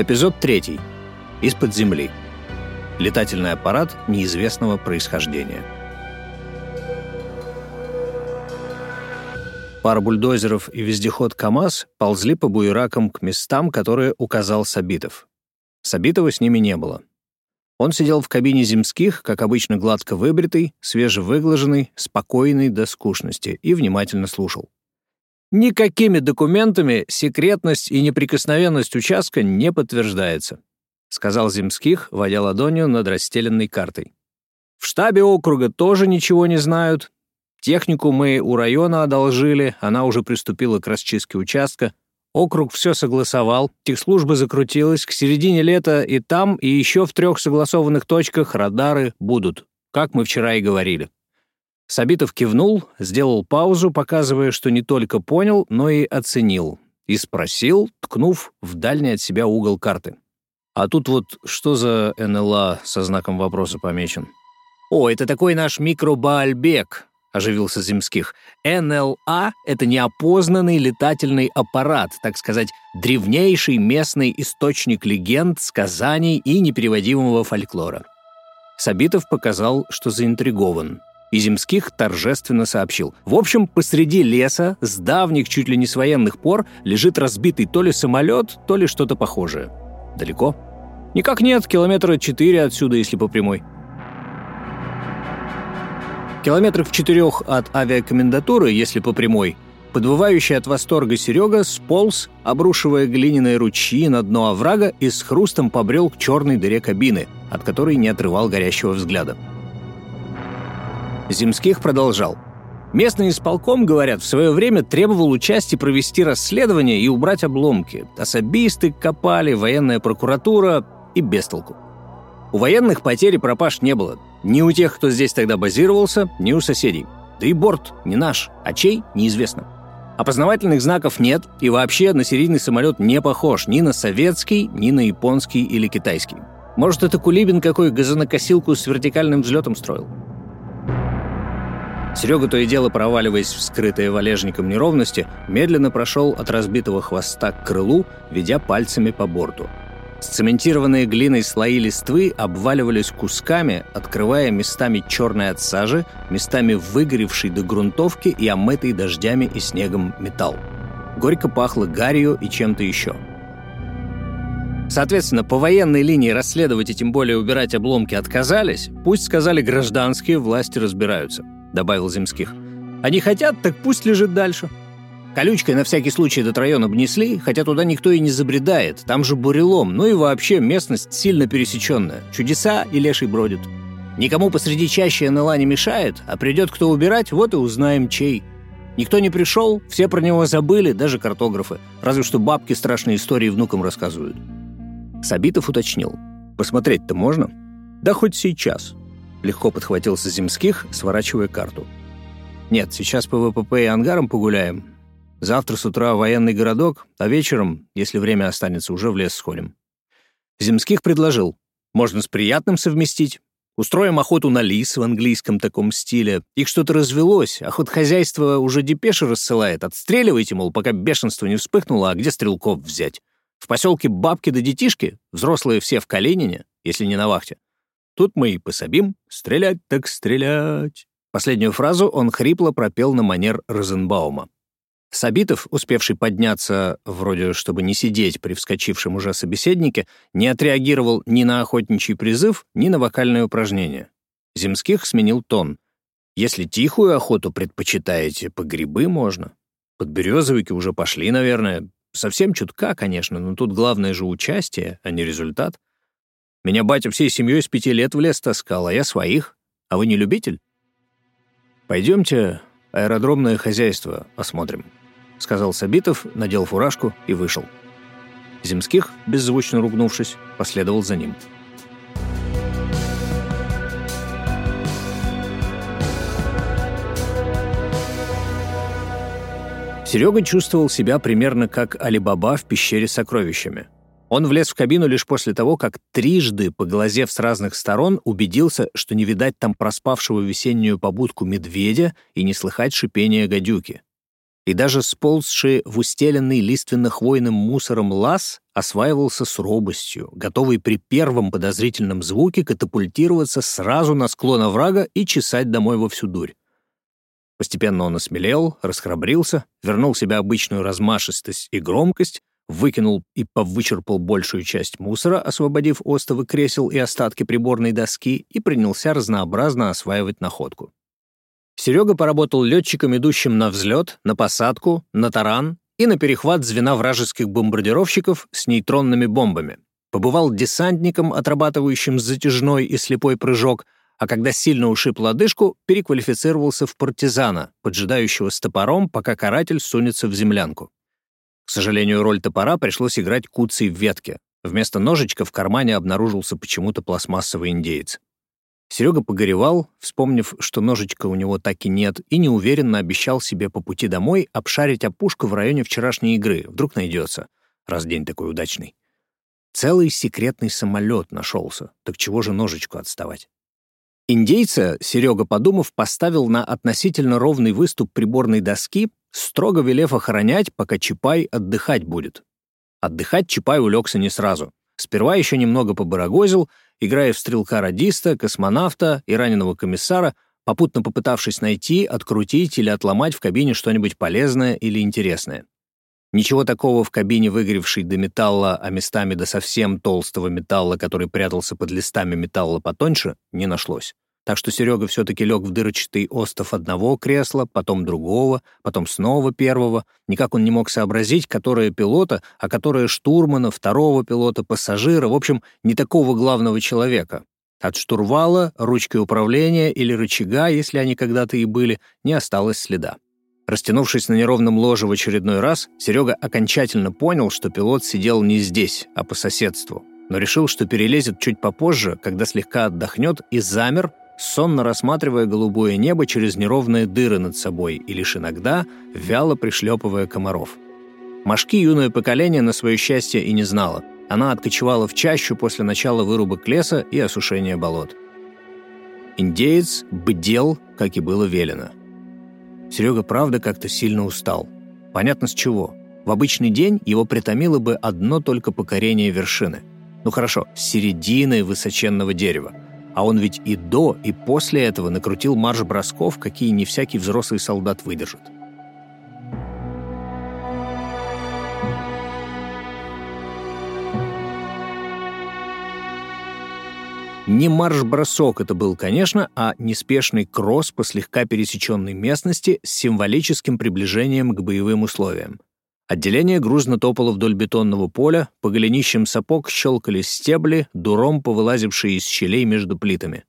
Эпизод третий. Из-под земли. Летательный аппарат неизвестного происхождения. Пара бульдозеров и вездеход КАМАЗ ползли по буеракам к местам, которые указал Сабитов. Сабитова с ними не было. Он сидел в кабине земских, как обычно гладко выбритый, свежевыглаженный, спокойный до скучности, и внимательно слушал. Никакими документами секретность и неприкосновенность участка не подтверждается, сказал Земских, водя ладонью над расстеленной картой. В штабе округа тоже ничего не знают. Технику мы у района одолжили, она уже приступила к расчистке участка. Округ все согласовал, техслужба закрутилась, к середине лета и там, и еще в трех согласованных точках радары будут, как мы вчера и говорили. Сабитов кивнул, сделал паузу, показывая, что не только понял, но и оценил, и спросил, ткнув в дальний от себя угол карты. «А тут вот что за НЛА со знаком вопроса помечен?» «О, это такой наш микробаальбек», — оживился Земских. «НЛА — это неопознанный летательный аппарат, так сказать, древнейший местный источник легенд, сказаний и непереводимого фольклора». Сабитов показал, что заинтригован, и Земских торжественно сообщил. В общем, посреди леса, с давних чуть ли не с военных пор, лежит разбитый то ли самолет, то ли что-то похожее. Далеко? Никак нет, километра четыре отсюда, если по прямой. Километров в четырех от авиакомендатуры, если по прямой, подвывающий от восторга Серега сполз, обрушивая глиняные ручьи на дно оврага и с хрустом побрел к черной дыре кабины, от которой не отрывал горящего взгляда. Земских продолжал. Местный исполком, говорят, в свое время требовал участия провести расследование и убрать обломки. Особисты копали, военная прокуратура и бестолку. У военных потерь и пропаж не было. Ни у тех, кто здесь тогда базировался, ни у соседей. Да и борт не наш, а чей – неизвестно. Опознавательных знаков нет, и вообще на серийный самолет не похож ни на советский, ни на японский или китайский. Может, это Кулибин какой газонокосилку с вертикальным взлетом строил? Серега, то и дело проваливаясь в скрытые валежником неровности, медленно прошел от разбитого хвоста к крылу, ведя пальцами по борту. Сцементированные глиной слои листвы обваливались кусками, открывая местами черной от сажи, местами выгоревший до грунтовки и омытый дождями и снегом металл. Горько пахло гарью и чем-то еще. Соответственно, по военной линии расследовать и тем более убирать обломки отказались, пусть сказали гражданские власти разбираются. — добавил Земских. «Они хотят, так пусть лежит дальше». Колючкой на всякий случай этот район обнесли, хотя туда никто и не забредает, там же бурелом, ну и вообще местность сильно пересеченная. Чудеса и леший бродят. Никому посреди чащи НЛА не мешает, а придет кто убирать, вот и узнаем, чей. Никто не пришел, все про него забыли, даже картографы. Разве что бабки страшные истории внукам рассказывают. Сабитов уточнил. «Посмотреть-то можно?» «Да хоть сейчас. Легко подхватился Земских, сворачивая карту. «Нет, сейчас по ВПП и ангарам погуляем. Завтра с утра военный городок, а вечером, если время останется, уже в лес сходим». Земских предложил. «Можно с приятным совместить. Устроим охоту на лис в английском таком стиле. Их что-то развелось, охотхозяйство уже депеши рассылает. Отстреливайте, мол, пока бешенство не вспыхнуло, а где стрелков взять? В поселке бабки да детишки, взрослые все в Калинине, если не на вахте. Тут мы и пособим. Стрелять так стрелять. Последнюю фразу он хрипло пропел на манер Розенбаума. Сабитов, успевший подняться, вроде чтобы не сидеть при вскочившем уже собеседнике, не отреагировал ни на охотничий призыв, ни на вокальное упражнение. Земских сменил тон. «Если тихую охоту предпочитаете, по грибы можно. Подберезовики уже пошли, наверное. Совсем чутка, конечно, но тут главное же участие, а не результат. Меня батя всей семьей с пяти лет в лес таскал, а я своих. А вы не любитель? Пойдемте аэродромное хозяйство осмотрим, сказал Сабитов, надел фуражку и вышел. Земских, беззвучно ругнувшись, последовал за ним. Серега чувствовал себя примерно как Али-Баба в пещере с сокровищами. Он влез в кабину лишь после того, как трижды, поглазев с разных сторон, убедился, что не видать там проспавшего весеннюю побудку медведя и не слыхать шипения гадюки. и даже сползший в устеленный лиственно-хвойным мусором лаз осваивался с робостью, готовый при первом подозрительном звуке катапультироваться сразу на склон оврага и чесать домой во всю дурь. Постепенно он осмелел, расхрабрился, вернул себе обычную размашистость и громкость, выкинул и повычерпал большую часть мусора, освободив остовы кресел и остатки приборной доски, и принялся разнообразно осваивать находку. Серега поработал летчиком, идущим на взлет, на посадку, на таран и на перехват звена вражеских бомбардировщиков с нейтронными бомбами. Побывал десантником, отрабатывающим затяжной и слепой прыжок, а когда сильно ушиб лодыжку, переквалифицировался в партизана, поджидающего с топором, пока каратель сунется в землянку. К сожалению, роль топора пришлось играть куцей в ветке. Вместо ножичка в кармане обнаружился почему-то пластмассовый индеец. Серега погоревал, вспомнив, что ножичка у него так и нет, и неуверенно обещал себе по пути домой обшарить опушку в районе вчерашней игры. Вдруг найдется, раз день такой удачный. Целый секретный самолет нашелся. Так чего же ножичку отставать? Индейца, Серега, подумав, поставил на относительно ровный выступ приборной доски, строго велев охранять, пока Чапай отдыхать будет. Отдыхать Чапай улегся не сразу. Сперва еще немного побарагозил, играя в стрелка-радиста, космонавта и раненого комиссара, попутно попытавшись найти, открутить или отломать в кабине что-нибудь полезное или интересное. Ничего такого в кабине выгоревшей до металла, а местами до совсем толстого металла, который прятался под листами металла потоньше, не нашлось. Так что Серега все-таки лег в дырочатый остов одного кресла, потом другого, потом снова первого. Никак он не мог сообразить, которое пилота, а которое штурмана, второго пилота, пассажира, в общем, не такого главного человека. От штурвала, ручки управления или рычага, если они когда-то и были, не осталось следа. Растянувшись на неровном ложе в очередной раз, Серега окончательно понял, что пилот сидел не здесь, а по соседству, но решил, что перелезет чуть попозже, когда слегка отдохнет, и замер, сонно рассматривая голубое небо через неровные дыры над собой и лишь иногда вяло пришлепывая комаров. Машки юное поколение на свое счастье и не знало. Она откочевала в чащу после начала вырубок леса и осушения болот. Индеец бдел, как и было велено. Серега правда как-то сильно устал. Понятно с чего. В обычный день его притомило бы одно только покорение вершины. Ну хорошо, с середины высоченного дерева – а он ведь и до, и после этого накрутил марш-бросков, какие не всякий взрослый солдат выдержит. Не марш-бросок это был, конечно, а неспешный кросс по слегка пересеченной местности с символическим приближением к боевым условиям. Отделение грузно топало вдоль бетонного поля, по голенищам сапог щелкали стебли, дуром повылазившие из щелей между плитами.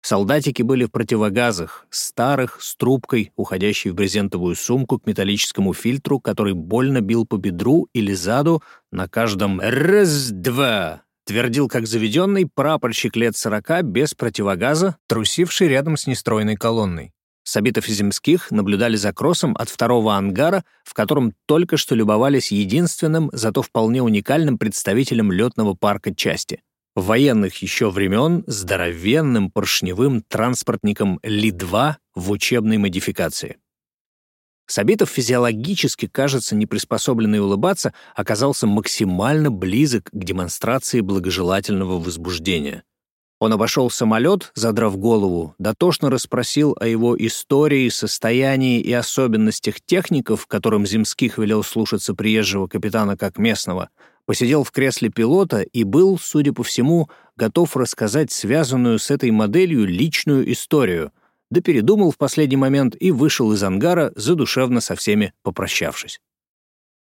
Солдатики были в противогазах, старых, с трубкой, уходящей в брезентовую сумку к металлическому фильтру, который больно бил по бедру или заду на каждом «раз-два», твердил как заведенный прапорщик лет сорока без противогаза, трусивший рядом с нестройной колонной. Сабитов и Земских наблюдали за кроссом от второго ангара, в котором только что любовались единственным, зато вполне уникальным представителем летного парка части. Военных еще времен здоровенным поршневым транспортником Ли-2 в учебной модификации. Сабитов физиологически, кажется, не приспособленный улыбаться, оказался максимально близок к демонстрации благожелательного возбуждения. Он обошел самолет, задрав голову, дотошно расспросил о его истории, состоянии и особенностях техников, которым Земских велел слушаться приезжего капитана как местного, посидел в кресле пилота и был, судя по всему, готов рассказать связанную с этой моделью личную историю, да передумал в последний момент и вышел из ангара, задушевно со всеми попрощавшись.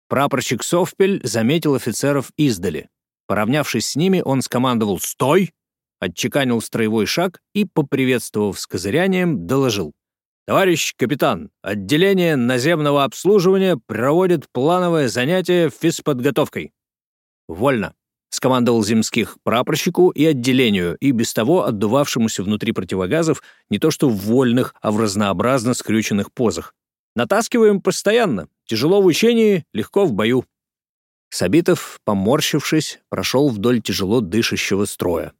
Прапорщик Совпель заметил офицеров издали. Поравнявшись с ними, он скомандовал «Стой!» отчеканил строевой шаг и, поприветствовав с козырянием, доложил. «Товарищ капитан, отделение наземного обслуживания проводит плановое занятие физподготовкой». «Вольно», — скомандовал земских прапорщику и отделению, и без того отдувавшемуся внутри противогазов не то что в вольных, а в разнообразно скрюченных позах. «Натаскиваем постоянно. Тяжело в учении, легко в бою». Сабитов, поморщившись, прошел вдоль тяжело дышащего строя.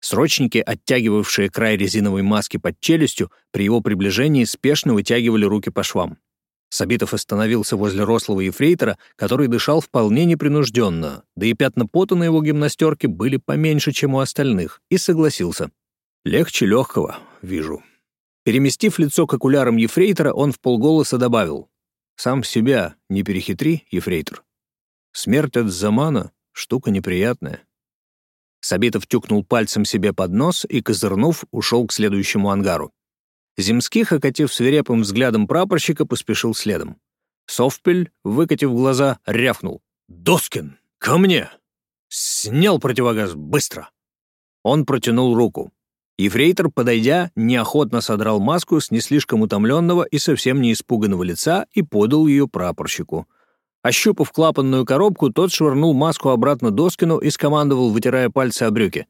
Срочники, оттягивавшие край резиновой маски под челюстью, при его приближении спешно вытягивали руки по швам. Сабитов остановился возле рослого ефрейтора, который дышал вполне непринужденно, да и пятна пота на его гимнастерке были поменьше, чем у остальных, и согласился. «Легче легкого, вижу». Переместив лицо к окулярам ефрейтора, он в полголоса добавил. «Сам себя не перехитри, ефрейтор. Смерть от замана — штука неприятная». Сабитов тюкнул пальцем себе под нос и, козырнув, ушел к следующему ангару. Земских, окатив свирепым взглядом прапорщика, поспешил следом. Совпель, выкатив глаза, рявкнул. «Доскин, ко мне!» «Снял противогаз, быстро!» Он протянул руку. Ефрейтор, подойдя, неохотно содрал маску с не слишком утомленного и совсем не испуганного лица и подал ее прапорщику. Ощупав клапанную коробку, тот швырнул маску обратно Доскину и скомандовал, вытирая пальцы о брюки.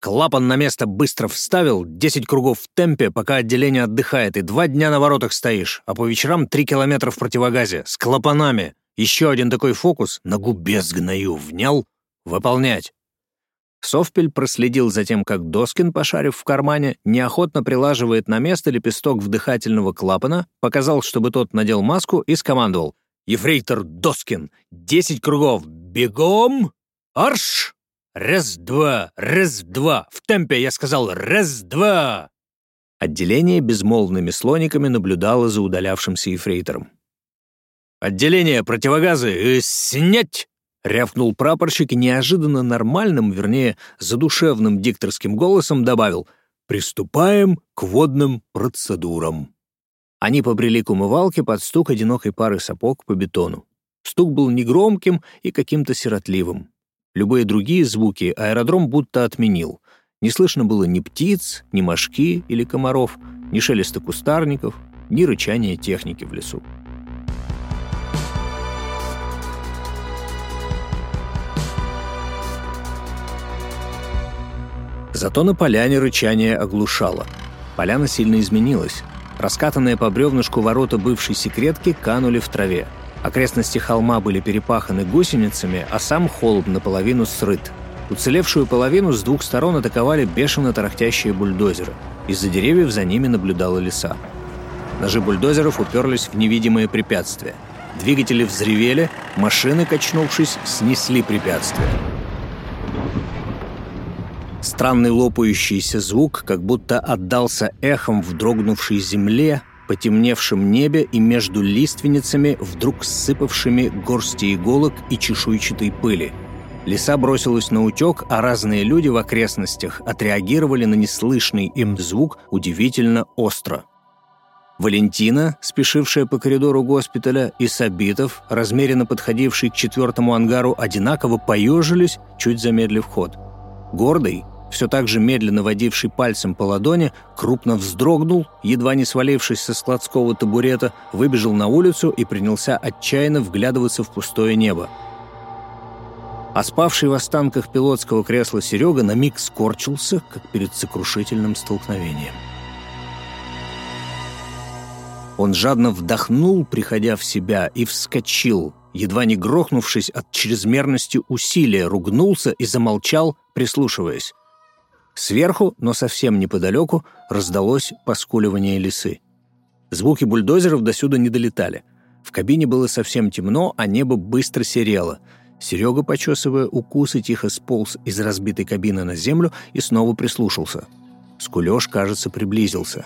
Клапан на место быстро вставил, 10 кругов в темпе, пока отделение отдыхает, и два дня на воротах стоишь, а по вечерам 3 километра в противогазе, с клапанами. Еще один такой фокус, на губе сгною, внял? Выполнять. Совпель проследил за тем, как Доскин, пошарив в кармане, неохотно прилаживает на место лепесток вдыхательного клапана, показал, чтобы тот надел маску и скомандовал. «Ефрейтор Доскин, 10 кругов, бегом! Арш!» «Раз-два! Раз-два! В темпе я сказал раз-два!» Отделение безмолвными слониками наблюдало за удалявшимся ефрейтором. «Отделение противогазы! Э, снять!» — рявкнул прапорщик и неожиданно нормальным, вернее, задушевным дикторским голосом добавил «Приступаем к водным процедурам». Они побрели к умывалке под стук одинокой пары сапог по бетону. Стук был негромким и каким-то сиротливым. Любые другие звуки аэродром будто отменил. Не слышно было ни птиц, ни мошки или комаров, ни шелеста кустарников, ни рычания техники в лесу. Зато на поляне рычание оглушало. Поляна сильно изменилась. Раскатанные по бревнышку ворота бывшей секретки канули в траве. Окрестности холма были перепаханы гусеницами, а сам холм наполовину срыт. Уцелевшую половину с двух сторон атаковали бешено тарахтящие бульдозеры. Из-за деревьев за ними наблюдала леса. Ножи бульдозеров уперлись в невидимые препятствия. Двигатели взревели, машины, качнувшись, снесли препятствия. Странный лопающийся звук как будто отдался эхом в дрогнувшей земле, потемневшем небе и между лиственницами, вдруг сыпавшими горсти иголок и чешуйчатой пыли. Леса бросилась на утек, а разные люди в окрестностях отреагировали на неслышный им звук удивительно остро. Валентина, спешившая по коридору госпиталя, и Сабитов, размеренно подходивший к четвертому ангару, одинаково поежились, чуть замедлив ход. Гордый, все так же медленно водивший пальцем по ладони, крупно вздрогнул, едва не свалившись со складского табурета, выбежал на улицу и принялся отчаянно вглядываться в пустое небо. А спавший в останках пилотского кресла Серега на миг скорчился, как перед сокрушительным столкновением. Он жадно вдохнул, приходя в себя, и вскочил, едва не грохнувшись от чрезмерности усилия, ругнулся и замолчал, прислушиваясь. Сверху, но совсем неподалеку, раздалось поскуливание лисы. Звуки бульдозеров досюда не долетали. В кабине было совсем темно, а небо быстро серело. Серега, почесывая укусы, тихо сполз из разбитой кабины на землю и снова прислушался. Скулеж, кажется, приблизился.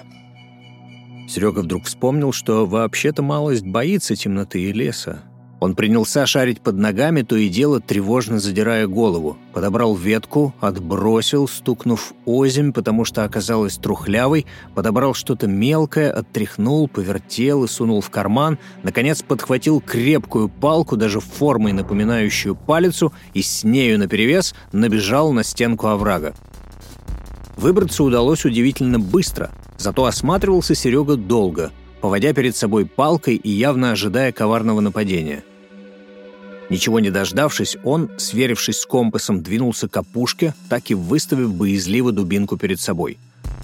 Серега вдруг вспомнил, что вообще-то малость боится темноты и леса. Он принялся шарить под ногами, то и дело тревожно задирая голову. Подобрал ветку, отбросил, стукнув озимь, потому что оказалась трухлявой, подобрал что-то мелкое, оттряхнул, повертел и сунул в карман, наконец подхватил крепкую палку, даже формой напоминающую палицу, и с нею наперевес набежал на стенку оврага. Выбраться удалось удивительно быстро, зато осматривался Серега долго, поводя перед собой палкой и явно ожидая коварного нападения – Ничего не дождавшись, он, сверившись с компасом, двинулся к опушке, так и выставив боязливо дубинку перед собой.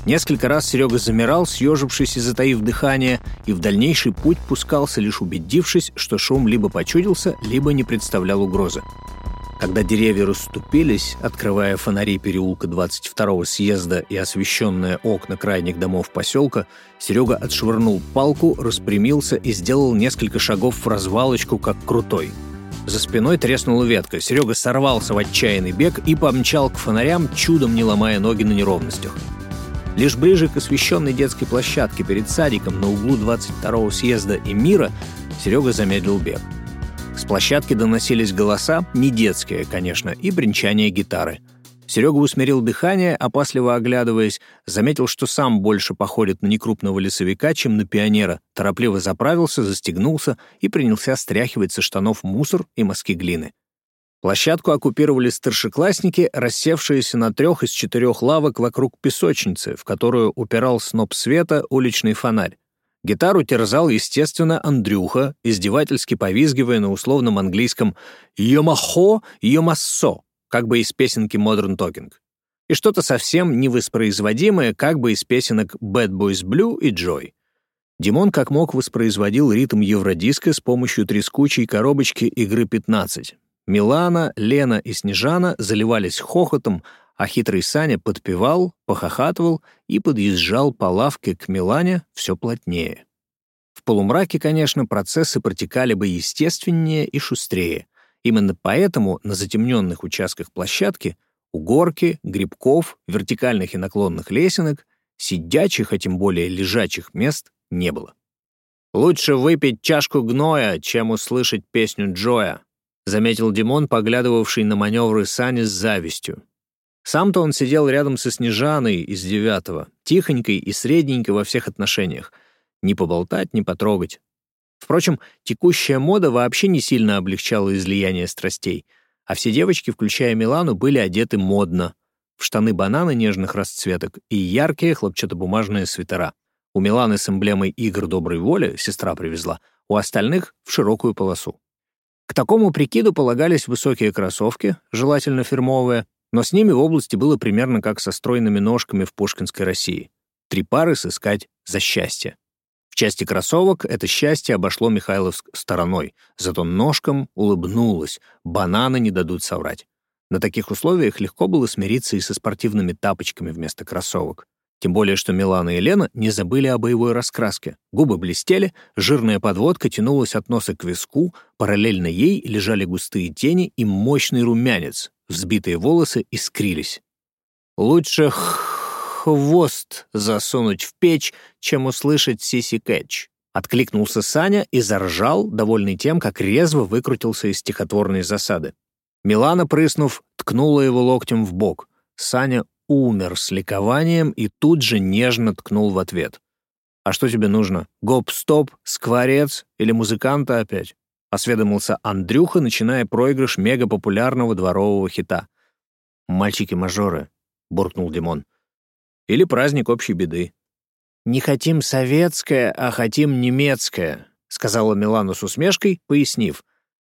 Несколько раз Серега замирал, съежившись и затаив дыхание, и в дальнейший путь пускался, лишь убедившись, что шум либо почудился, либо не представлял угрозы. Когда деревья расступились, открывая фонари переулка 22-го съезда и освещенные окна крайних домов поселка, Серега отшвырнул палку, распрямился и сделал несколько шагов в развалочку, как крутой. За спиной треснула ветка. Серега сорвался в отчаянный бег и помчал к фонарям, чудом не ломая ноги на неровностях. Лишь ближе к освещенной детской площадке перед садиком на углу 22-го съезда и мира Серега замедлил бег. С площадки доносились голоса, не детские, конечно, и бренчание гитары. Серега усмирил дыхание, опасливо оглядываясь, заметил, что сам больше походит на некрупного лесовика, чем на пионера, торопливо заправился, застегнулся и принялся стряхивать со штанов мусор и мазки глины. Площадку оккупировали старшеклассники, рассевшиеся на трех из четырех лавок вокруг песочницы, в которую упирал сноп света уличный фонарь. Гитару терзал, естественно, Андрюха, издевательски повизгивая на условном английском «Йомахо, йомассо», как бы из песенки Modern Talking. И что-то совсем невоспроизводимое, как бы из песенок Bad Boys Blue и Joy. Димон как мог воспроизводил ритм евродиска с помощью трескучей коробочки игры 15. Милана, Лена и Снежана заливались хохотом, а хитрый Саня подпевал, похохатывал и подъезжал по лавке к Милане все плотнее. В полумраке, конечно, процессы протекали бы естественнее и шустрее. Именно поэтому на затемненных участках площадки у горки, грибков, вертикальных и наклонных лесенок, сидячих, а тем более лежачих мест не было. «Лучше выпить чашку гноя, чем услышать песню Джоя», заметил Димон, поглядывавший на маневры Сани с завистью. Сам-то он сидел рядом со Снежаной из девятого, тихонькой и средненькой во всех отношениях. Не поболтать, не потрогать. Впрочем, текущая мода вообще не сильно облегчала излияние страстей, а все девочки, включая Милану, были одеты модно. В штаны бананы нежных расцветок и яркие хлопчатобумажные свитера. У Миланы с эмблемой игр доброй воли сестра привезла, у остальных — в широкую полосу. К такому прикиду полагались высокие кроссовки, желательно фирмовые, но с ними в области было примерно как со стройными ножками в Пушкинской России. Три пары сыскать за счастье. В части кроссовок это счастье обошло Михайловск стороной, зато ножкам улыбнулось, бананы не дадут соврать. На таких условиях легко было смириться и со спортивными тапочками вместо кроссовок. Тем более, что Милана и Лена не забыли о боевой раскраске. Губы блестели, жирная подводка тянулась от носа к виску, параллельно ей лежали густые тени и мощный румянец, Взбитые волосы искрились. «Лучше хвост засунуть в печь, чем услышать сиси кэтч», — откликнулся Саня и заржал, довольный тем, как резво выкрутился из стихотворной засады. Милана, прыснув, ткнула его локтем в бок. Саня умер с ликованием и тут же нежно ткнул в ответ. «А что тебе нужно? Гоп-стоп, скворец или музыканта опять?» — осведомился Андрюха, начиная проигрыш мегапопулярного дворового хита. «Мальчики-мажоры», — буркнул Димон. «Или праздник общей беды». «Не хотим советское, а хотим немецкое», — сказала Милана с усмешкой, пояснив.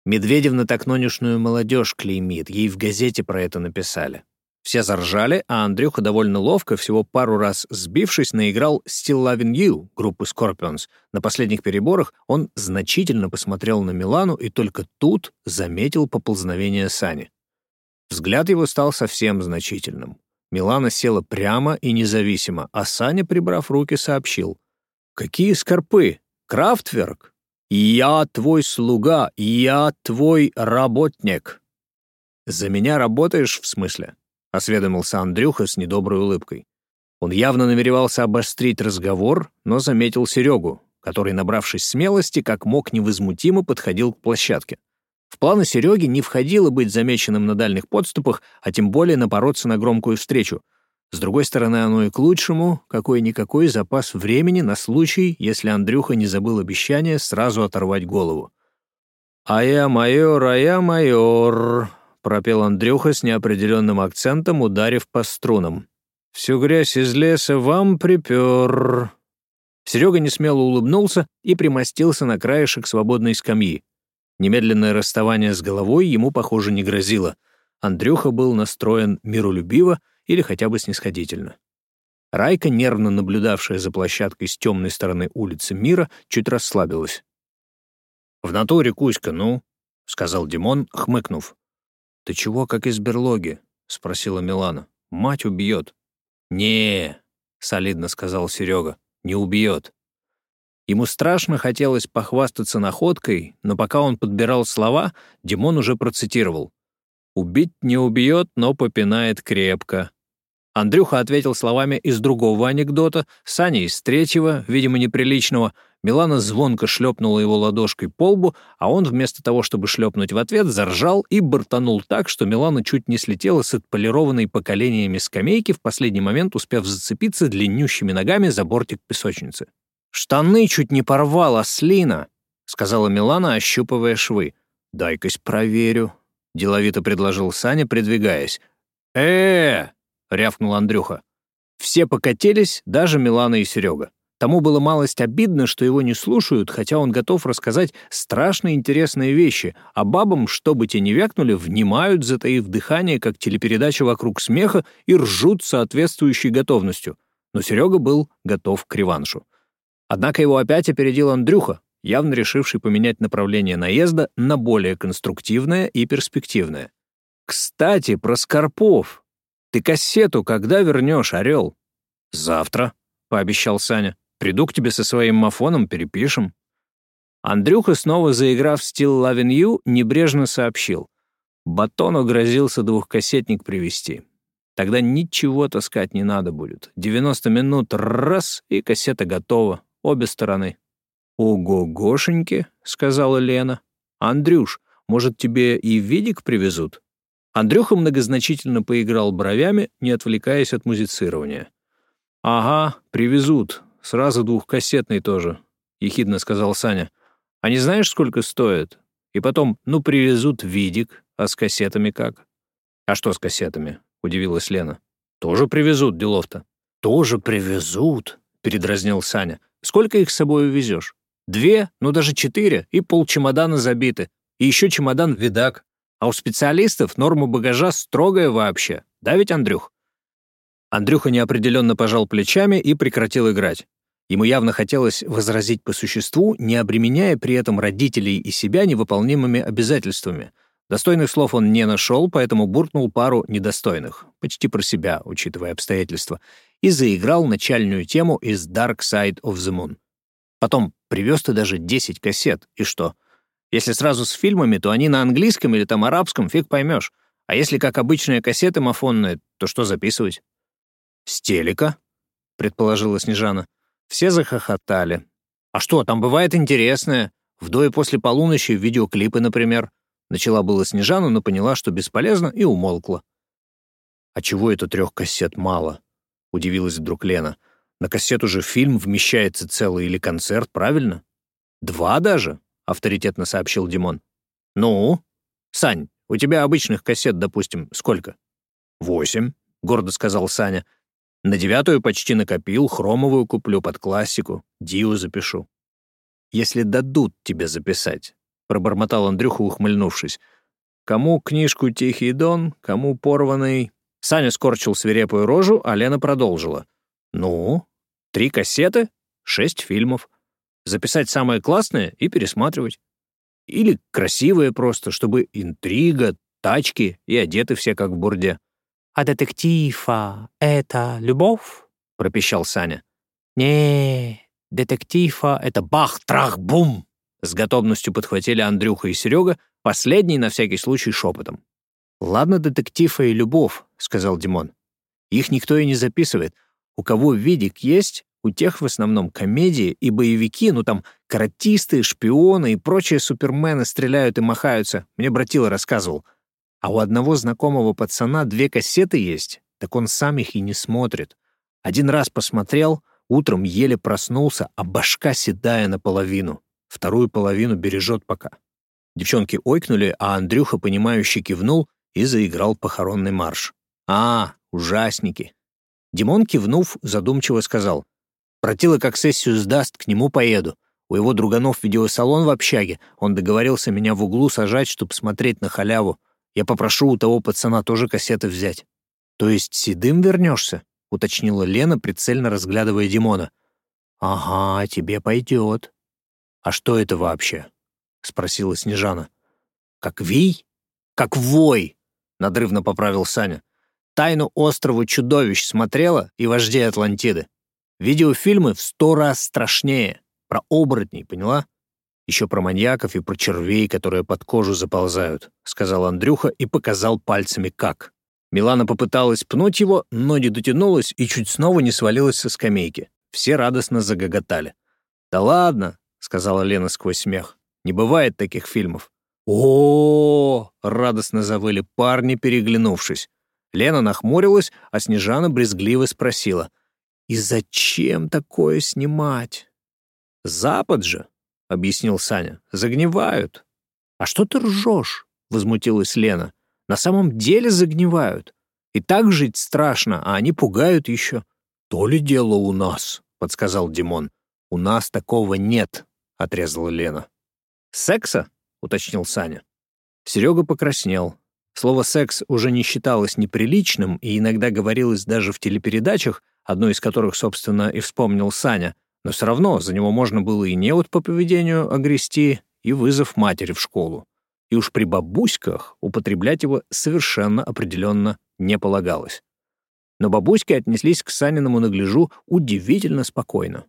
«Медведевна так нонешную молодежь клеймит, ей в газете про это написали». Все заржали, а Андрюха довольно ловко, всего пару раз сбившись, наиграл «Still Loving You» группы Scorpions. На последних переборах он значительно посмотрел на Милану и только тут заметил поползновение Сани. Взгляд его стал совсем значительным. Милана села прямо и независимо, а Саня, прибрав руки, сообщил. «Какие скорпы? Крафтверк? Я твой слуга, я твой работник». «За меня работаешь, в смысле?» — осведомился Андрюха с недоброй улыбкой. Он явно намеревался обострить разговор, но заметил Серегу, который, набравшись смелости, как мог невозмутимо подходил к площадке. В планы Сереги не входило быть замеченным на дальних подступах, а тем более напороться на громкую встречу. С другой стороны, оно и к лучшему, какой-никакой запас времени на случай, если Андрюха не забыл обещание сразу оторвать голову. «А я майор, а я майор», пропел Андрюха с неопределенным акцентом, ударив по струнам. «Всю грязь из леса вам припер». Серега несмело улыбнулся и примостился на краешек свободной скамьи. Немедленное расставание с головой ему, похоже, не грозило. Андрюха был настроен миролюбиво или хотя бы снисходительно. Райка, нервно наблюдавшая за площадкой с темной стороны улицы Мира, чуть расслабилась. «В натуре, Кузька, ну», — сказал Димон, хмыкнув. «Ты чего, как из берлоги?» — спросила Милана. «Мать убьет». «Не», — солидно сказал Серега, — «не убьет». Ему страшно хотелось похвастаться находкой, но пока он подбирал слова, Димон уже процитировал. «Убить не убьет, но попинает крепко». Андрюха ответил словами из другого анекдота, Саня из третьего, видимо, неприличного. Милана звонко шлепнула его ладошкой по лбу, а он вместо того, чтобы шлепнуть в ответ, заржал и бортанул так, что Милана чуть не слетела с отполированной поколениями скамейки, в последний момент успев зацепиться длиннющими ногами за бортик песочницы. «Штаны чуть не порвала, слина», — сказала Милана, ощупывая швы. «Дай-кась проверю», — деловито предложил Саня, придвигаясь. э, -э рявкнул Андрюха. Все покатились, даже Милана и Серега. Тому было малость обидно, что его не слушают, хотя он готов рассказать страшно интересные вещи, а бабам, что бы те ни вякнули, внимают, затаив дыхание, как телепередача вокруг смеха, и ржут соответствующей готовностью. Но Серега был готов к реваншу. Однако его опять опередил Андрюха, явно решивший поменять направление наезда на более конструктивное и перспективное. «Кстати, про Скорпов. Ты кассету когда вернешь, Орел?» «Завтра», — пообещал Саня. «Приду к тебе со своим мафоном, перепишем». Андрюха, снова заиграв стил «Loving You», небрежно сообщил. Батону грозился двухкассетник привезти. Тогда ничего таскать не надо будет. 90 минут — раз, и кассета готова обе стороны. «Ого-гошеньки», — сказала Лена. «Андрюш, может, тебе и видик привезут?» Андрюха многозначительно поиграл бровями, не отвлекаясь от музицирования. «Ага, привезут. Сразу двухкассетный тоже», — ехидно сказал Саня. «А не знаешь, сколько стоит? И потом, ну, привезут видик, а с кассетами как?» «А что с кассетами?» — удивилась Лена. «Тоже привезут, делов-то». «Тоже привезут», — передразнил Саня. Сколько их с собой увезешь? Две, ну даже четыре, и пол чемодана забиты. И еще чемодан видак. А у специалистов норма багажа строгая вообще. Да ведь, Андрюх? Андрюха неопределенно пожал плечами и прекратил играть. Ему явно хотелось возразить по существу, не обременяя при этом родителей и себя невыполнимыми обязательствами. Достойных слов он не нашел, поэтому буркнул пару недостойных, почти про себя, учитывая обстоятельства, и заиграл начальную тему из Dark Side of the Moon. Потом привез ты даже 10 кассет, и что? Если сразу с фильмами, то они на английском или там арабском, фиг поймешь. А если как обычные кассеты мафонные, то что записывать? «С телека», — предположила Снежана. Все захохотали. «А что, там бывает интересное? В до и после полуночи видеоклипы, например». Начала было Снежана, но поняла, что бесполезно, и умолкла. «А чего это трех кассет мало?» — удивилась вдруг Лена. «На кассету же фильм вмещается целый или концерт, правильно?» «Два даже», — авторитетно сообщил Димон. «Ну? Сань, у тебя обычных кассет, допустим, сколько?» «Восемь», — гордо сказал Саня. «На девятую почти накопил, хромовую куплю под классику, Дио запишу». «Если дадут тебе записать», — пробормотал Андрюха, ухмыльнувшись. «Кому книжку «Тихий дон», кому порванный Саня скорчил свирепую рожу, а Лена продолжила. «Ну, три кассеты, шесть фильмов. Записать самое классное и пересматривать. Или красивые просто, чтобы интрига, тачки и одеты все как в бурде». «А детектива — это любовь?» — пропищал Саня. не детектива — это бах-трах-бум!» С готовностью подхватили Андрюха и Серега, последний на всякий случай шепотом. «Ладно, детектив и любовь», — сказал Димон. «Их никто и не записывает. У кого видик есть, у тех в основном комедии и боевики, ну там каратисты, шпионы и прочие супермены стреляют и махаются, мне братила рассказывал. А у одного знакомого пацана две кассеты есть, так он сам их и не смотрит. Один раз посмотрел, утром еле проснулся, а башка седая наполовину. Вторую половину бережет пока. Девчонки ойкнули, а Андрюха, понимающе кивнул и заиграл похоронный марш. «А, ужасники!» Димон, кивнув, задумчиво сказал. «Протила как сессию сдаст, к нему поеду. У его друганов видеосалон в общаге. Он договорился меня в углу сажать, чтобы смотреть на халяву. Я попрошу у того пацана тоже кассеты взять». «То есть седым вернешься?» — уточнила Лена, прицельно разглядывая Димона. «Ага, тебе пойдет». «А что это вообще?» — спросила Снежана. «Как вий? Как вой!» надрывно поправил Саня. «Тайну острова чудовищ» смотрела и «Вождей Атлантиды». Видеофильмы в сто раз страшнее. Про оборотней, поняла? Еще про маньяков и про червей, которые под кожу заползают», — сказал Андрюха и показал пальцами как. Милана попыталась пнуть его, но не дотянулась и чуть снова не свалилась со скамейки. Все радостно загоготали. «Да ладно», — сказала Лена сквозь смех. «Не бывает таких фильмов». О, -о, -о, -о радостно завыли парни, переглянувшись. Лена нахмурилась, а Снежана брезгливо спросила. «И зачем такое снимать?» «Запад же», — объяснил Саня. «Загнивают». «А что ты ржешь?» — возмутилась Лена. «На самом деле загнивают. И так жить страшно, а они пугают еще». «То ли дело у нас», — подсказал Димон. «У нас такого нет», — отрезала Лена. «Секса?» — уточнил Саня. Серега покраснел. Слово «секс» уже не считалось неприличным и иногда говорилось даже в телепередачах, одной из которых, собственно, и вспомнил Саня, но все равно за него можно было и неуд по поведению огрести, и вызов матери в школу. И уж при бабуськах употреблять его совершенно определенно не полагалось. Но бабуськи отнеслись к Саниному нагляжу удивительно спокойно.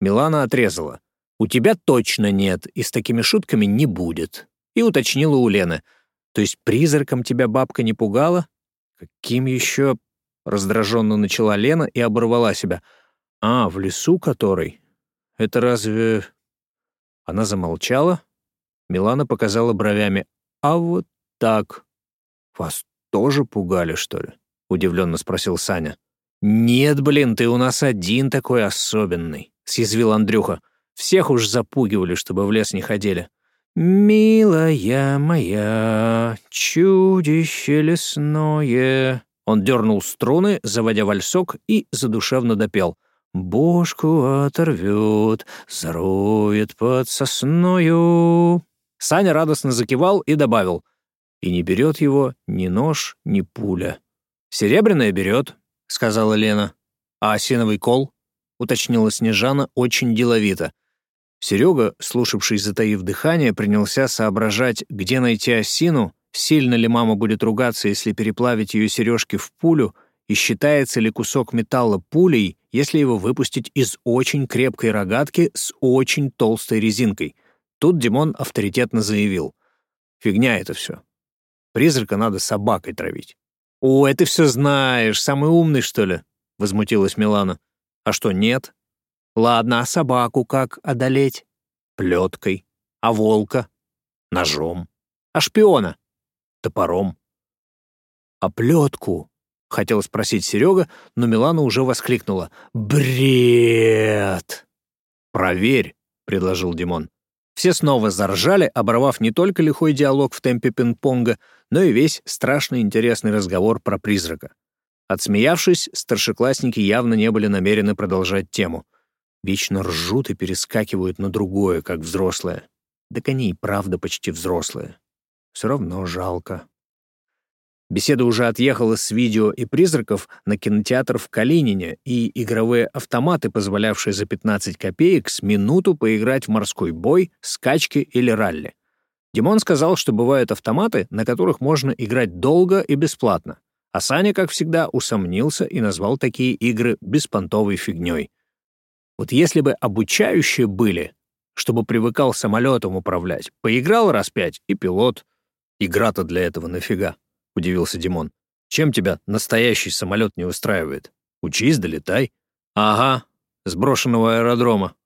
Милана отрезала. «У тебя точно нет, и с такими шутками не будет». И уточнила у Лены. «То есть призраком тебя бабка не пугала?» «Каким еще?» Раздраженно начала Лена и оборвала себя — «А, в лесу который? Это разве...» Она замолчала. Милана показала бровями. «А вот так. Вас тоже пугали, что ли?» — удивленно спросил Саня. «Нет, блин, ты у нас один такой особенный», — съязвил Андрюха. «Всех уж запугивали, чтобы в лес не ходили». «Милая моя, чудище лесное...» Он дернул струны, заводя вальсок, и задушевно допел. Бошку оторвет, зароет под сосною. Саня радостно закивал и добавил. И не берет его ни нож, ни пуля. «Серебряное берет», — сказала Лена. «А осиновый кол?» — уточнила Снежана очень деловито. Серега, слушавший, затаив дыхание, принялся соображать, где найти осину, сильно ли мама будет ругаться, если переплавить ее сережки в пулю, и считается ли кусок металла пулей, если его выпустить из очень крепкой рогатки с очень толстой резинкой. Тут Димон авторитетно заявил. Фигня это все. Призрака надо собакой травить. «О, это все знаешь, самый умный, что ли?» — возмутилась Милана. «А что, нет?» «Ладно, а собаку как одолеть?» «Плеткой. А волка?» «Ножом. А шпиона?» «Топором». «А плетку Хотел спросить Серега, но Милана уже воскликнула. «Бред!» «Проверь», — предложил Димон. Все снова заржали, оборвав не только лихой диалог в темпе пинг-понга, но и весь страшно интересный разговор про призрака. Отсмеявшись, старшеклассники явно не были намерены продолжать тему. Вечно ржут и перескакивают на другое, как взрослые. Так они и правда почти взрослые. Все равно жалко. Беседа уже отъехала с видео и призраков на кинотеатр в Калинине, и игровые автоматы, позволявшие за 15 копеек с минуту поиграть в морской бой, скачки или ралли. Димон сказал, что бывают автоматы, на которых можно играть долго и бесплатно. А Саня, как всегда, усомнился и назвал такие игры беспонтовой фигней. Вот если бы обучающие были, чтобы привыкал самолетом управлять, поиграл раз пять и пилот. Игра-то для этого нафига? — удивился Димон. «Чем тебя настоящий самолет не устраивает? Учись, долетай». «Ага, с брошенного аэродрома.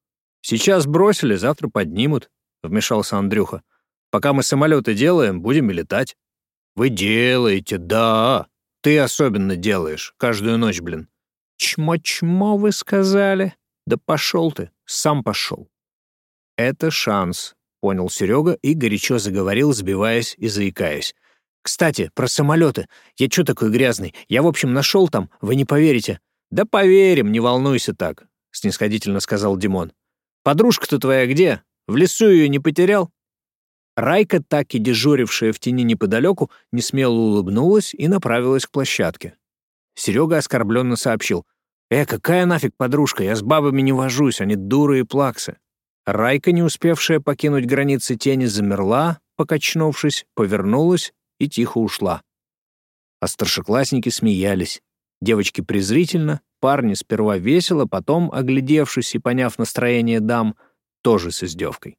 Сейчас бросили, завтра поднимут», — вмешался Андрюха. «Пока мы самолеты делаем, будем и летать». «Вы делаете, да. Ты особенно делаешь, каждую ночь, блин». «Чмо-чмо, вы сказали?» «Да пошел ты, сам пошел». «Это шанс», — понял Серега и горячо заговорил, сбиваясь и заикаясь. Кстати, про самолеты. Я чё такой грязный? Я, в общем, нашел там, вы не поверите. Да поверим, не волнуйся так, снисходительно сказал Димон. Подружка-то твоя где? В лесу ее не потерял? Райка, так и дежурившая в тени неподалеку, несмело улыбнулась и направилась к площадке. Серега оскорбленно сообщил. «Э, какая нафиг подружка? Я с бабами не вожусь, они дуры и плаксы». Райка, не успевшая покинуть границы тени, замерла, покачнувшись, повернулась и тихо ушла. А старшеклассники смеялись. Девочки презрительно, парни сперва весело, потом, оглядевшись и поняв настроение дам, тоже с издевкой.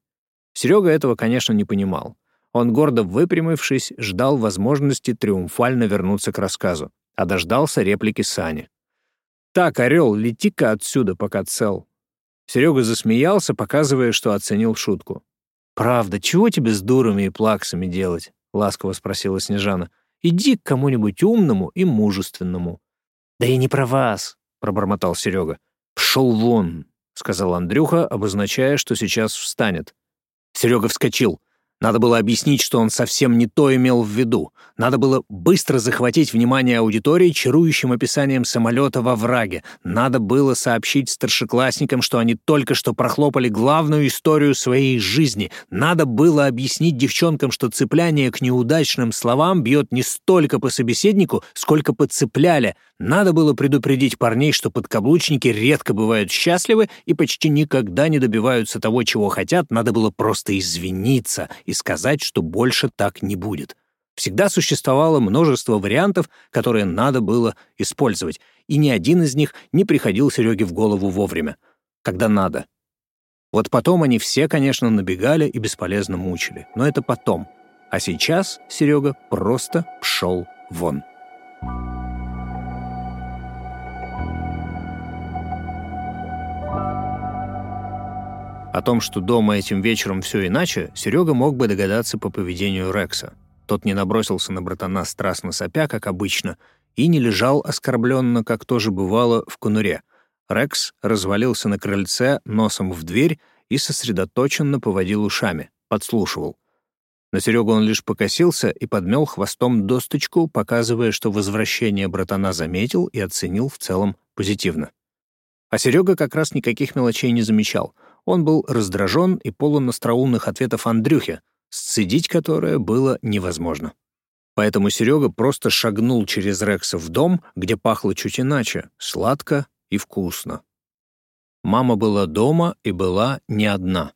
Серега этого, конечно, не понимал. Он, гордо выпрямившись, ждал возможности триумфально вернуться к рассказу, а дождался реплики Сани. «Так, орел, лети-ка отсюда, пока цел». Серега засмеялся, показывая, что оценил шутку. «Правда, чего тебе с дурами и плаксами делать?» — ласково спросила Снежана. «Иди к кому-нибудь умному и мужественному». «Да и не про вас», — пробормотал Серега. «Пшел вон», — сказал Андрюха, обозначая, что сейчас встанет. Серега вскочил. Надо было объяснить, что он совсем не то имел в виду. Надо было быстро захватить внимание аудитории чарующим описанием самолета во враге. Надо было сообщить старшеклассникам, что они только что прохлопали главную историю своей жизни. Надо было объяснить девчонкам, что цепляние к неудачным словам бьет не столько по собеседнику, сколько по цепляля. Надо было предупредить парней, что подкаблучники редко бывают счастливы и почти никогда не добиваются того, чего хотят. Надо было просто извиниться и сказать, что больше так не будет. Всегда существовало множество вариантов, которые надо было использовать, и ни один из них не приходил Сереге в голову вовремя, когда надо. Вот потом они все, конечно, набегали и бесполезно мучили, но это потом. А сейчас Серега просто пшел вон. О том, что дома этим вечером все иначе, Серега мог бы догадаться по поведению Рекса. Тот не набросился на братана страстно сопя, как обычно, и не лежал оскорбленно, как тоже бывало, в конуре. Рекс развалился на крыльце носом в дверь и сосредоточенно поводил ушами, подслушивал. На Серегу он лишь покосился и подмел хвостом досточку, показывая, что возвращение братана заметил и оценил в целом позитивно. А Серега как раз никаких мелочей не замечал — он был раздражен и полон остроумных ответов Андрюхе, сцедить которое было невозможно. Поэтому Серега просто шагнул через Рекса в дом, где пахло чуть иначе, сладко и вкусно. Мама была дома и была не одна.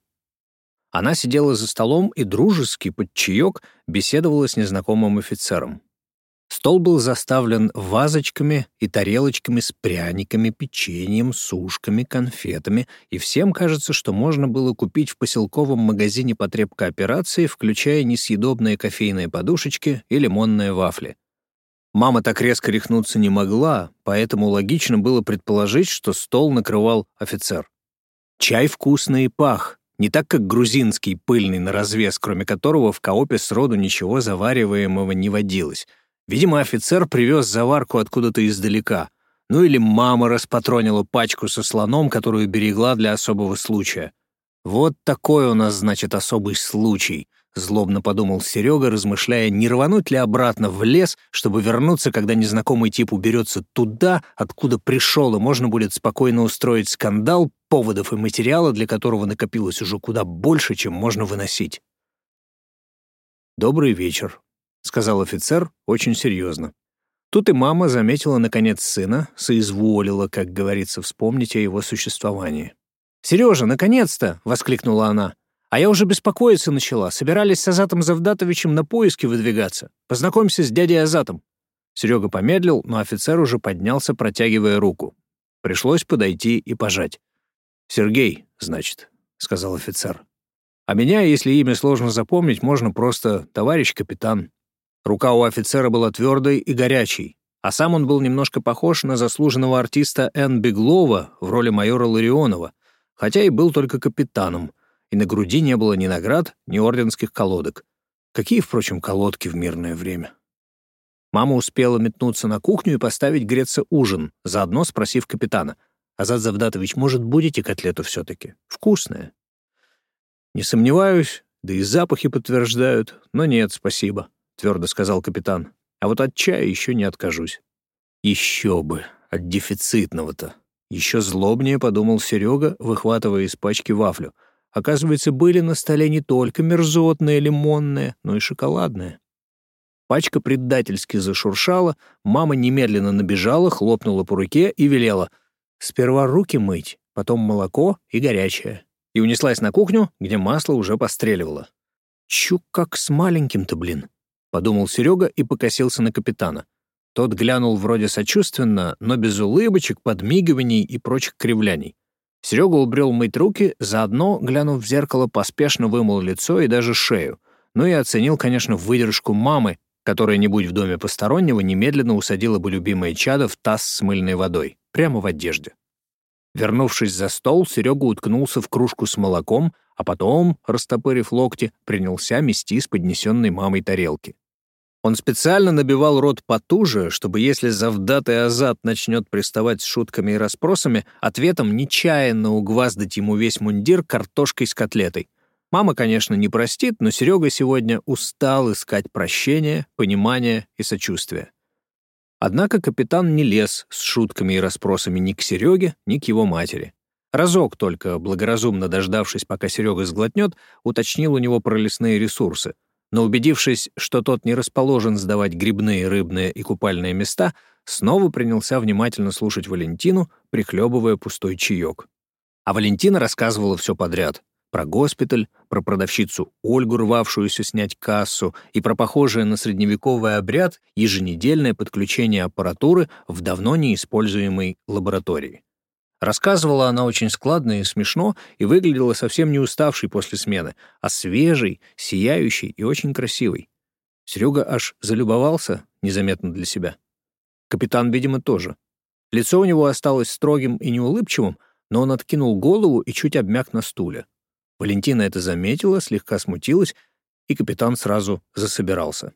Она сидела за столом и дружески под чаек беседовала с незнакомым офицером. Стол был заставлен вазочками и тарелочками с пряниками, печеньем, сушками, конфетами и всем кажется, что можно было купить в поселковом магазине потребкооперации, включая несъедобные кофейные подушечки и лимонные вафли. Мама так резко рехнуться не могла, поэтому логично было предположить, что стол накрывал офицер. Чай вкусный и пах, не так, как грузинский, пыльный на развес, кроме которого в коопе сроду ничего завариваемого не водилось — Видимо, офицер привез заварку откуда-то издалека. Ну или мама распатронила пачку со слоном, которую берегла для особого случая. «Вот такой у нас, значит, особый случай», — злобно подумал Серега, размышляя, не рвануть ли обратно в лес, чтобы вернуться, когда незнакомый тип уберется туда, откуда пришел, и можно будет спокойно устроить скандал, поводов и материала, для которого накопилось уже куда больше, чем можно выносить. «Добрый вечер», — сказал офицер очень серьезно. Тут и мама заметила, наконец, сына, соизволила, как говорится, вспомнить о его существовании. «Сережа, наконец-то!» — воскликнула она. «А я уже беспокоиться начала. Собирались с Азатом Завдатовичем на поиски выдвигаться. Познакомься с дядей Азатом». Серега помедлил, но офицер уже поднялся, протягивая руку. Пришлось подойти и пожать. «Сергей, значит», — сказал офицер. «А меня, если имя сложно запомнить, можно просто «товарищ капитан». Рука у офицера была твердой и горячей, а сам он был немножко похож на заслуженного артиста Н. Беглова в роли майора Ларионова, хотя и был только капитаном, и на груди не было ни наград, ни орденских колодок. Какие, впрочем, колодки в мирное время? Мама успела метнуться на кухню и поставить греться ужин, заодно спросив капитана. «Азат Завдатович, может, будете котлету все-таки? Вкусная?» «Не сомневаюсь, да и запахи подтверждают, но нет, спасибо», — твердо сказал капитан. «А вот от чая еще не откажусь». «Еще бы, от дефицитного-то». Еще злобнее подумал Серега, выхватывая из пачки вафлю. Оказывается, были на столе не только мерзотные лимонные, но и шоколадные. Пачка предательски зашуршала, мама немедленно набежала, хлопнула по руке и велела «Сперва руки мыть, потом молоко и горячее». И унеслась на кухню, где масло уже постреливало. Чу, как с маленьким-то, блин подумал Серега и покосился на капитана. Тот глянул вроде сочувственно, но без улыбочек, подмигиваний и прочих кривляний. Серега убрел мыть руки, заодно, глянув в зеркало, поспешно вымыл лицо и даже шею. Ну и оценил, конечно, выдержку мамы, которая, не будь в доме постороннего, немедленно усадила бы любимое чадо в таз с мыльной водой, прямо в одежде. Вернувшись за стол, Серега уткнулся в кружку с молоком, а потом, растопырив локти, принялся мести с поднесенной мамой тарелки. Он специально набивал рот потуже, чтобы если завдатый Азат начнет приставать с шутками и расспросами, ответом нечаянно угваздать ему весь мундир картошкой с котлетой. Мама, конечно, не простит, но Серега сегодня устал искать прощения, понимания и сочувствия. Однако капитан не лез с шутками и расспросами ни к Сереге, ни к его матери. Разок только, благоразумно дождавшись, пока Серега сглотнет, уточнил у него про лесные ресурсы, но убедившись, что тот не расположен сдавать грибные, рыбные и купальные места, снова принялся внимательно слушать Валентину, прихлебывая пустой чаек. А Валентина рассказывала все подряд. Про госпиталь, про продавщицу Ольгу, рвавшуюся снять кассу, и про похожее на средневековый обряд еженедельное подключение аппаратуры в давно неиспользуемой лаборатории. Рассказывала она очень складно и смешно и выглядела совсем не уставшей после смены, а свежей, сияющей и очень красивой. Серега аж залюбовался, незаметно для себя. Капитан, видимо, тоже. Лицо у него осталось строгим и неулыбчивым, но он откинул голову и чуть обмяк на стуле. Валентина это заметила, слегка смутилась, и капитан сразу засобирался.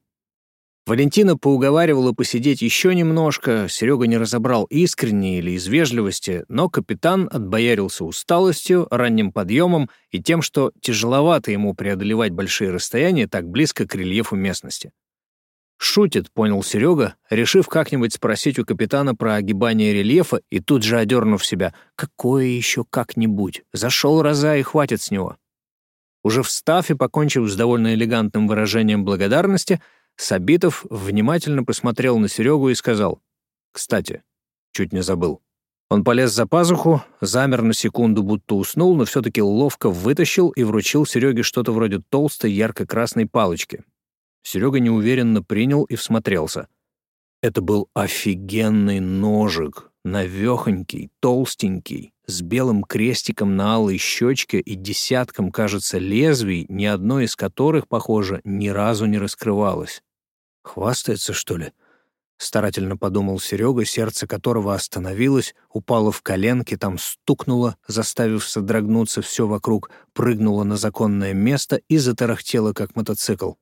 Валентина поуговаривала посидеть еще немножко, Серега не разобрал, искренне или из вежливости, но капитан отбоярился усталостью, ранним подъемом и тем, что тяжеловато ему преодолевать большие расстояния так близко к рельефу местности. «Шутит», — понял Серега, решив как-нибудь спросить у капитана про огибание рельефа и тут же одернув себя. «Какое еще как-нибудь? Зашел раза и хватит с него». Уже встав и покончив с довольно элегантным выражением благодарности, Сабитов внимательно посмотрел на Серегу и сказал, «Кстати, чуть не забыл». Он полез за пазуху, замер на секунду, будто уснул, но все-таки ловко вытащил и вручил Сереге что-то вроде толстой ярко-красной палочки. Серега неуверенно принял и всмотрелся. Это был офигенный ножик, навехонький, толстенький, с белым крестиком на алой щечке и десятком, кажется, лезвий, ни одно из которых, похоже, ни разу не раскрывалось. Хвастается, что ли? Старательно подумал Серега, сердце которого остановилось, упало в коленки, там стукнуло, заставив содрогнуться все вокруг, прыгнуло на законное место и затарахтело, как мотоцикл.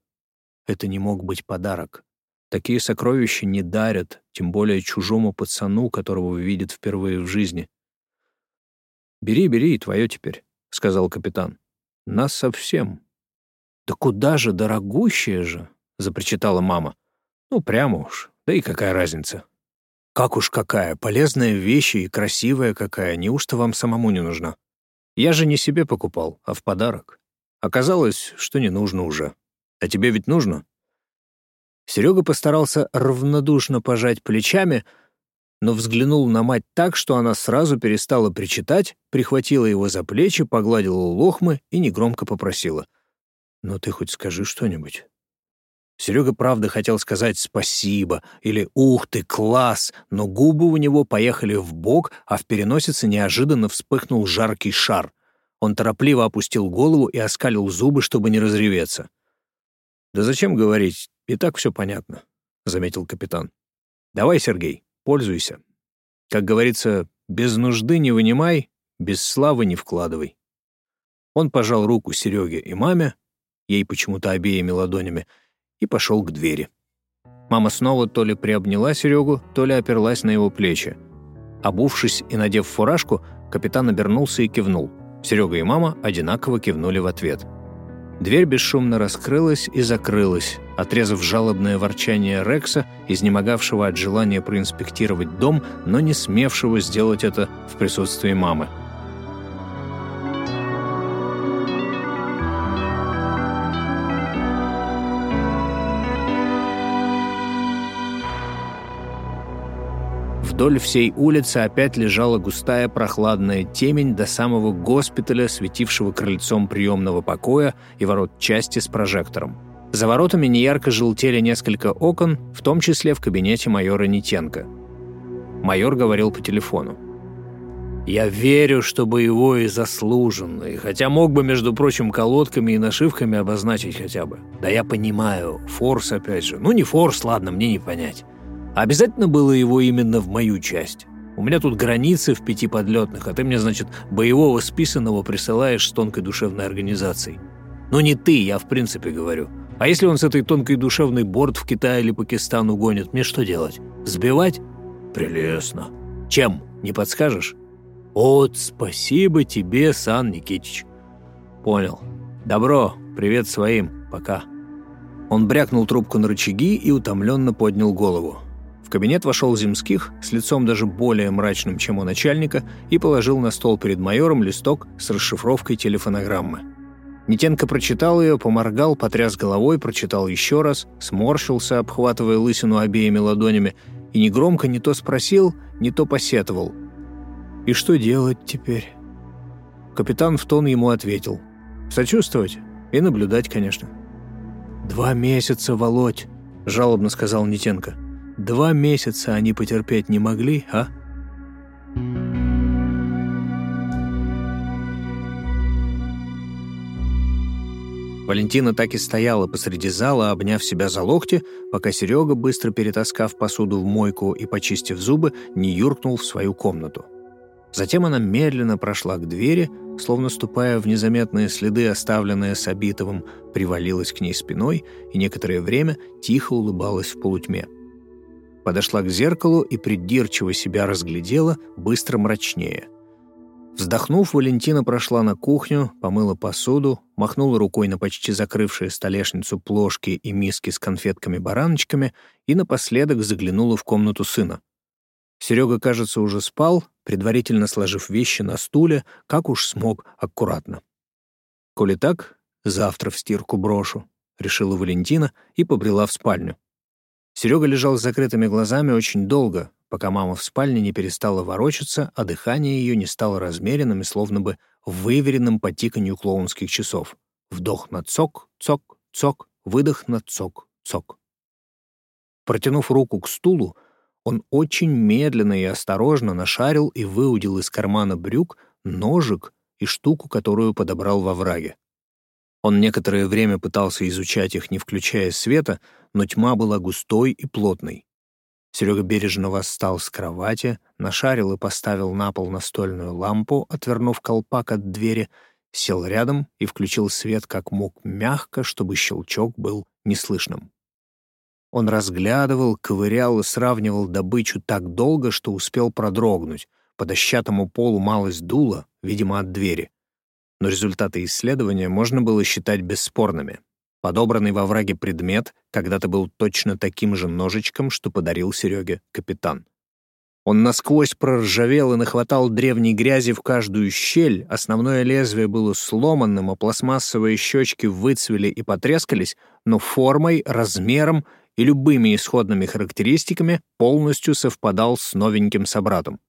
Это не мог быть подарок. Такие сокровища не дарят, тем более чужому пацану, которого видит впервые в жизни. «Бери, бери, твое теперь», — сказал капитан. «Нас совсем». «Да куда же, дорогущее же!» — запричитала мама. «Ну, прямо уж. Да и какая разница?» «Как уж какая, полезная вещь и красивая какая, неужто вам самому не нужна? Я же не себе покупал, а в подарок. Оказалось, что не нужно уже. А тебе ведь нужно?» Серега постарался равнодушно пожать плечами, но взглянул на мать так, что она сразу перестала причитать, прихватила его за плечи, погладила лохмы и негромко попросила. «Ну ты хоть скажи что-нибудь». Серега правда хотел сказать «спасибо» или «ух ты, класс», но губы у него поехали в бок, а в переносице неожиданно вспыхнул жаркий шар. Он торопливо опустил голову и оскалил зубы, чтобы не разреветься. «Да зачем говорить? И так все понятно», — заметил капитан. «Давай, Сергей, пользуйся. Как говорится, без нужды не вынимай, без славы не вкладывай». Он пожал руку Сереге и маме, ей почему-то обеими ладонями, — и пошел к двери. Мама снова то ли приобняла Серегу, то ли оперлась на его плечи. Обувшись и надев фуражку, капитан обернулся и кивнул. Серега и мама одинаково кивнули в ответ. Дверь бесшумно раскрылась и закрылась, отрезав жалобное ворчание Рекса, изнемогавшего от желания проинспектировать дом, но не смевшего сделать это в присутствии мамы. Вдоль всей улицы опять лежала густая прохладная темень до самого госпиталя, светившего крыльцом приемного покоя и ворот части с прожектором. За воротами неярко желтели несколько окон, в том числе в кабинете майора Нитенко. Майор говорил по телефону. «Я верю, что боевой и заслуженный, хотя мог бы, между прочим, колодками и нашивками обозначить хотя бы. Да я понимаю, форс опять же. Ну не форс, ладно, мне не понять. Обязательно было его именно в мою часть. У меня тут границы в пяти подлетных, а ты мне, значит, боевого списанного присылаешь с тонкой душевной организацией. Ну не ты, я в принципе говорю. А если он с этой тонкой душевной борт в Китай или Пакистан угонит, мне что делать? Сбивать? Прелестно. Чем? Не подскажешь? От, спасибо тебе, Сан Никитич. Понял. Добро. Привет своим. Пока. Он брякнул трубку на рычаги и утомленно поднял голову. Кабинет вошел Земских с лицом даже более мрачным, чем у начальника, и положил на стол перед майором листок с расшифровкой телефонограммы. Нитенко прочитал ее, поморгал, потряс головой, прочитал еще раз, сморщился, обхватывая лысину обеими ладонями, и негромко не то спросил, не то посетовал. «И что делать теперь?» Капитан в тон ему ответил. «Сочувствовать и наблюдать, конечно». «Два месяца, Володь», — жалобно сказал Нитенко. «Два месяца они потерпеть не могли, а?» Валентина так и стояла посреди зала, обняв себя за локти, пока Серега, быстро перетаскав посуду в мойку и почистив зубы, не юркнул в свою комнату. Затем она медленно прошла к двери, словно ступая в незаметные следы, оставленные Сабитовым, привалилась к ней спиной и некоторое время тихо улыбалась в полутьме. Подошла к зеркалу и придирчиво себя разглядела, быстро мрачнее – Вздохнув, Валентина прошла на кухню, помыла посуду, махнула рукой на почти закрывшие столешницу плошки и миски с конфетками-бараночками и напоследок заглянула в комнату сына. Серега, кажется, уже спал, предварительно сложив вещи на стуле, как уж смог, аккуратно. «Коли так, завтра в стирку брошу», — решила Валентина и побрела в спальню. Серега лежал с закрытыми глазами очень долго, пока мама в спальне не перестала ворочаться, а дыхание ее не стало размеренным и словно бы выверенным по тиканью клоунских часов. Вдох на цок, цок, цок, выдох на цок, цок. Протянув руку к стулу, он очень медленно и осторожно нашарил и выудил из кармана брюк ножик и штуку, которую подобрал во враге. Он некоторое время пытался изучать их, не включая света, но тьма была густой и плотной. Серега бережно восстал с кровати, нашарил и поставил на пол настольную лампу, отвернув колпак от двери, сел рядом и включил свет как мог мягко, чтобы щелчок был неслышным. Он разглядывал, ковырял и сравнивал добычу так долго, что успел продрогнуть. По дощатому полу малость дула, видимо, от двери. Но результаты исследования можно было считать бесспорными. Подобранный во враге предмет когда-то был точно таким же ножичком, что подарил Сереге капитан. Он насквозь проржавел и нахватал древней грязи в каждую щель, основное лезвие было сломанным, а пластмассовые щечки выцвели и потрескались, но формой, размером и любыми исходными характеристиками полностью совпадал с новеньким собратом.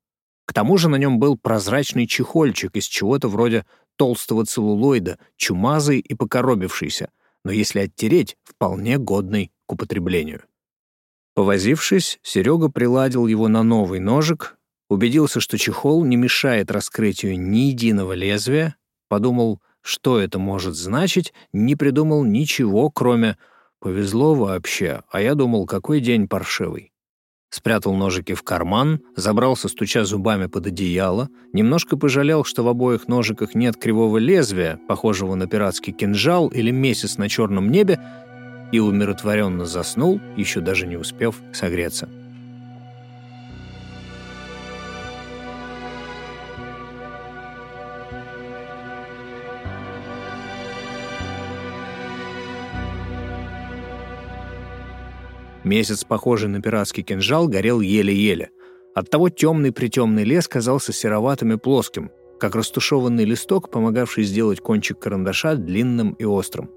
К тому же на нем был прозрачный чехольчик из чего-то вроде толстого целлулоида, чумазый и покоробившийся, но если оттереть, вполне годный к употреблению. Повозившись, Серега приладил его на новый ножик, убедился, что чехол не мешает раскрытию ни единого лезвия, подумал, что это может значить, не придумал ничего, кроме «повезло вообще, а я думал, какой день паршивый» спрятал ножики в карман, забрался, стуча зубами под одеяло, немножко пожалел, что в обоих ножиках нет кривого лезвия, похожего на пиратский кинжал или месяц на черном небе, и умиротворенно заснул, еще даже не успев согреться. Месяц, похожий на пиратский кинжал, горел еле-еле. Оттого темный-притемный лес казался сероватым и плоским, как растушеванный листок, помогавший сделать кончик карандаша длинным и острым.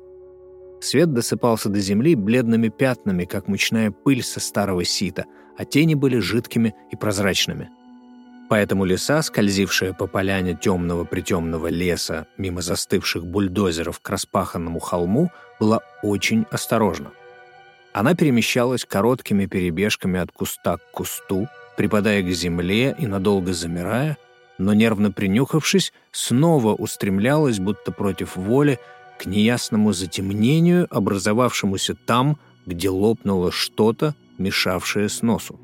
Свет досыпался до земли бледными пятнами, как мучная пыль со старого сита, а тени были жидкими и прозрачными. Поэтому лиса, скользившая по поляне темного-притемного леса мимо застывших бульдозеров к распаханному холму, была очень осторожна. Она перемещалась короткими перебежками от куста к кусту, припадая к земле и надолго замирая, но, нервно принюхавшись, снова устремлялась, будто против воли, к неясному затемнению, образовавшемуся там, где лопнуло что-то, мешавшее сносу.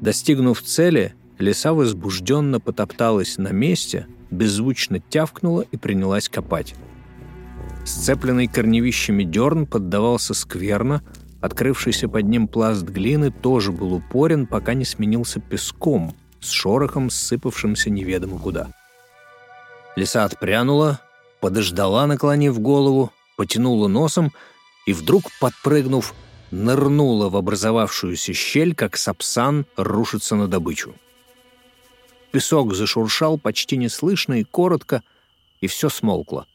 Достигнув цели, лиса возбужденно потопталась на месте, беззвучно тявкнула и принялась копать. Сцепленный корневищами дерн поддавался скверно, открывшийся под ним пласт глины тоже был упорен, пока не сменился песком, с шорохом, сыпавшимся неведомо куда. Лиса отпрянула, подождала, наклонив голову, потянула носом и вдруг, подпрыгнув, нырнула в образовавшуюся щель, как сапсан рушится на добычу. Песок зашуршал почти неслышно и коротко, и все смолкло.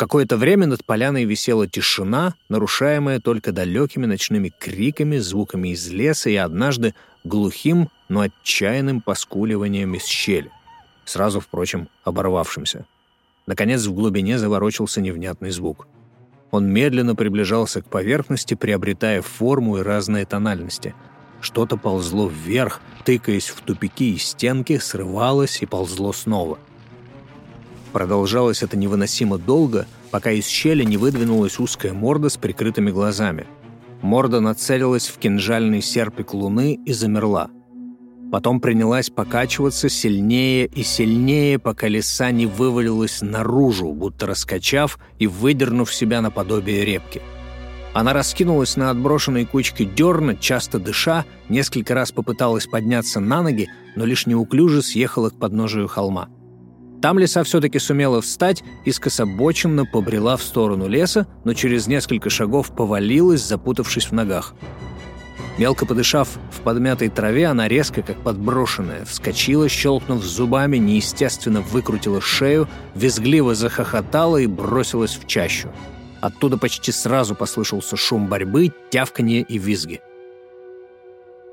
Какое-то время над поляной висела тишина, нарушаемая только далекими ночными криками, звуками из леса и однажды глухим, но отчаянным поскуливанием из щели, сразу, впрочем, оборвавшимся. Наконец в глубине заворочился невнятный звук. Он медленно приближался к поверхности, приобретая форму и разные тональности. Что-то ползло вверх, тыкаясь в тупики и стенки, срывалось и ползло снова — Продолжалось это невыносимо долго, пока из щели не выдвинулась узкая морда с прикрытыми глазами. Морда нацелилась в кинжальный серпик луны и замерла. Потом принялась покачиваться сильнее и сильнее, пока лиса не вывалилась наружу, будто раскачав и выдернув себя наподобие репки. Она раскинулась на отброшенной кучке дерна, часто дыша, несколько раз попыталась подняться на ноги, но лишь неуклюже съехала к подножию холма. Там лиса все-таки сумела встать и скособоченно побрела в сторону леса, но через несколько шагов повалилась, запутавшись в ногах. Мелко подышав в подмятой траве, она резко, как подброшенная, вскочила, щелкнув зубами, неестественно выкрутила шею, визгливо захохотала и бросилась в чащу. Оттуда почти сразу послышался шум борьбы, тявканье и визги.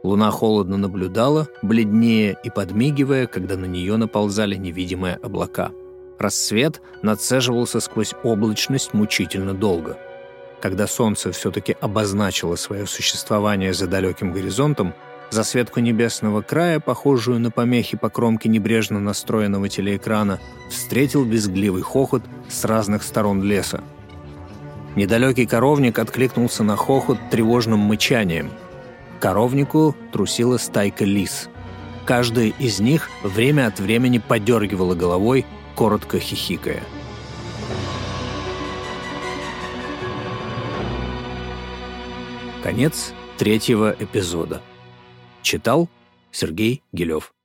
Луна холодно наблюдала, бледнее и подмигивая, когда на нее наползали невидимые облака. Рассвет нацеживался сквозь облачность мучительно долго. Когда солнце все-таки обозначило свое существование за далеким горизонтом, засветку небесного края, похожую на помехи по кромке небрежно настроенного телеэкрана, встретил безгливый хохот с разных сторон леса. Недалекий коровник откликнулся на хохот тревожным мычанием – коровнику трусила стайка лис. Каждая из них время от времени подергивала головой, коротко хихикая. Конец третьего эпизода. Читал Сергей Гелев.